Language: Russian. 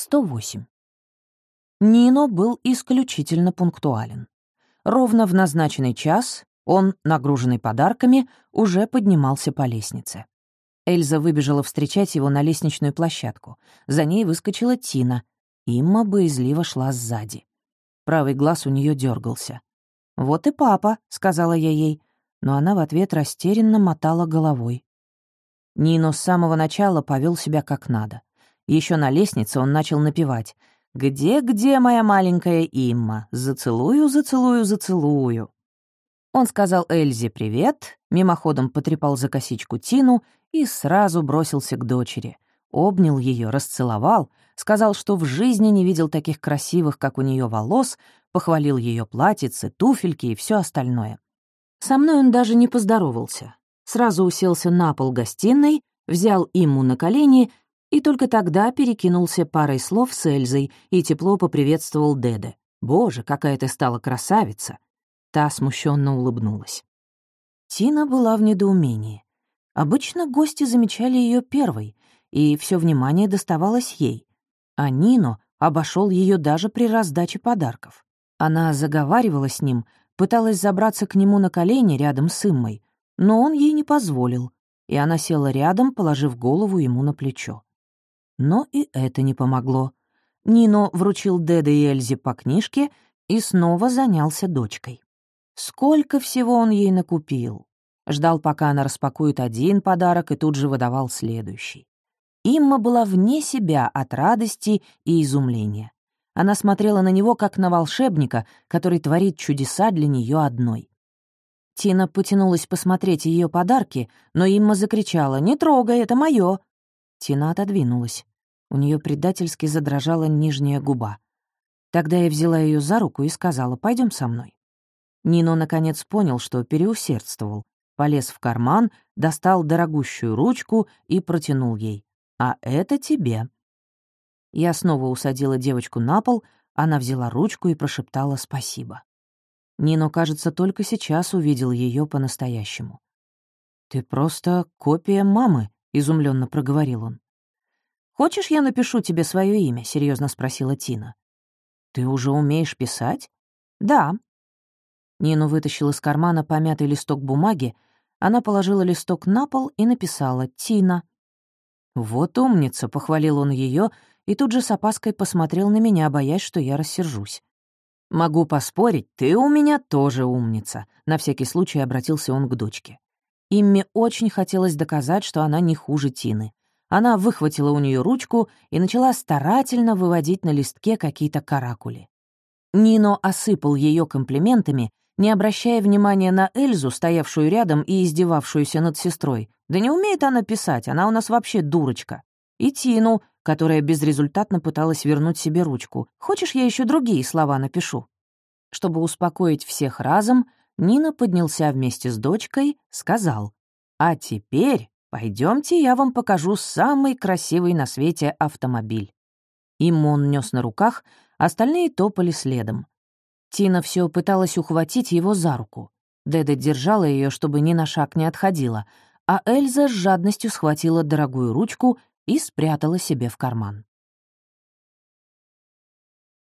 108. Нино был исключительно пунктуален. Ровно в назначенный час он, нагруженный подарками, уже поднимался по лестнице. Эльза выбежала встречать его на лестничную площадку. За ней выскочила Тина. Имма боязливо шла сзади. Правый глаз у нее дергался. «Вот и папа», — сказала я ей, но она в ответ растерянно мотала головой. Нино с самого начала повел себя как надо. Еще на лестнице он начал напевать «Где-где моя маленькая Имма? Зацелую, зацелую, зацелую». Он сказал Эльзе привет, мимоходом потрепал за косичку Тину и сразу бросился к дочери. Обнял ее, расцеловал, сказал, что в жизни не видел таких красивых, как у нее волос, похвалил ее платьице, туфельки и все остальное. Со мной он даже не поздоровался. Сразу уселся на пол гостиной, взял Имму на колени и только тогда перекинулся парой слов с Эльзой и тепло поприветствовал Деде. «Боже, какая ты стала красавица!» Та смущенно улыбнулась. Тина была в недоумении. Обычно гости замечали ее первой, и все внимание доставалось ей. А Нино обошел ее даже при раздаче подарков. Она заговаривала с ним, пыталась забраться к нему на колени рядом с Иммой, но он ей не позволил, и она села рядом, положив голову ему на плечо. Но и это не помогло. Нино вручил Деде и Эльзе по книжке и снова занялся дочкой. Сколько всего он ей накупил. Ждал, пока она распакует один подарок, и тут же выдавал следующий. Имма была вне себя от радости и изумления. Она смотрела на него, как на волшебника, который творит чудеса для нее одной. Тина потянулась посмотреть ее подарки, но Имма закричала «Не трогай, это мое!» Тина отодвинулась. У нее предательски задрожала нижняя губа. Тогда я взяла ее за руку и сказала «Пойдем со мной». Нино наконец понял, что переусердствовал. Полез в карман, достал дорогущую ручку и протянул ей. «А это тебе». Я снова усадила девочку на пол, она взяла ручку и прошептала «спасибо». Нино, кажется, только сейчас увидел ее по-настоящему. «Ты просто копия мамы», — изумленно проговорил он. «Хочешь, я напишу тебе свое имя?» — серьезно спросила Тина. «Ты уже умеешь писать?» «Да». Нину вытащил из кармана помятый листок бумаги, она положила листок на пол и написала «Тина». «Вот умница», — похвалил он ее и тут же с опаской посмотрел на меня, боясь, что я рассержусь. «Могу поспорить, ты у меня тоже умница», — на всякий случай обратился он к дочке. Имме очень хотелось доказать, что она не хуже Тины. Она выхватила у нее ручку и начала старательно выводить на листке какие-то каракули. Нино осыпал ее комплиментами, не обращая внимания на Эльзу, стоявшую рядом и издевавшуюся над сестрой. Да не умеет она писать, она у нас вообще дурочка. И Тину, которая безрезультатно пыталась вернуть себе ручку. «Хочешь, я еще другие слова напишу?» Чтобы успокоить всех разом, Нина поднялся вместе с дочкой, сказал, «А теперь Пойдемте, я вам покажу самый красивый на свете автомобиль». Им он нес на руках, остальные топали следом. Тина все пыталась ухватить его за руку. Деда держала ее, чтобы ни на шаг не отходила, а Эльза с жадностью схватила дорогую ручку и спрятала себе в карман.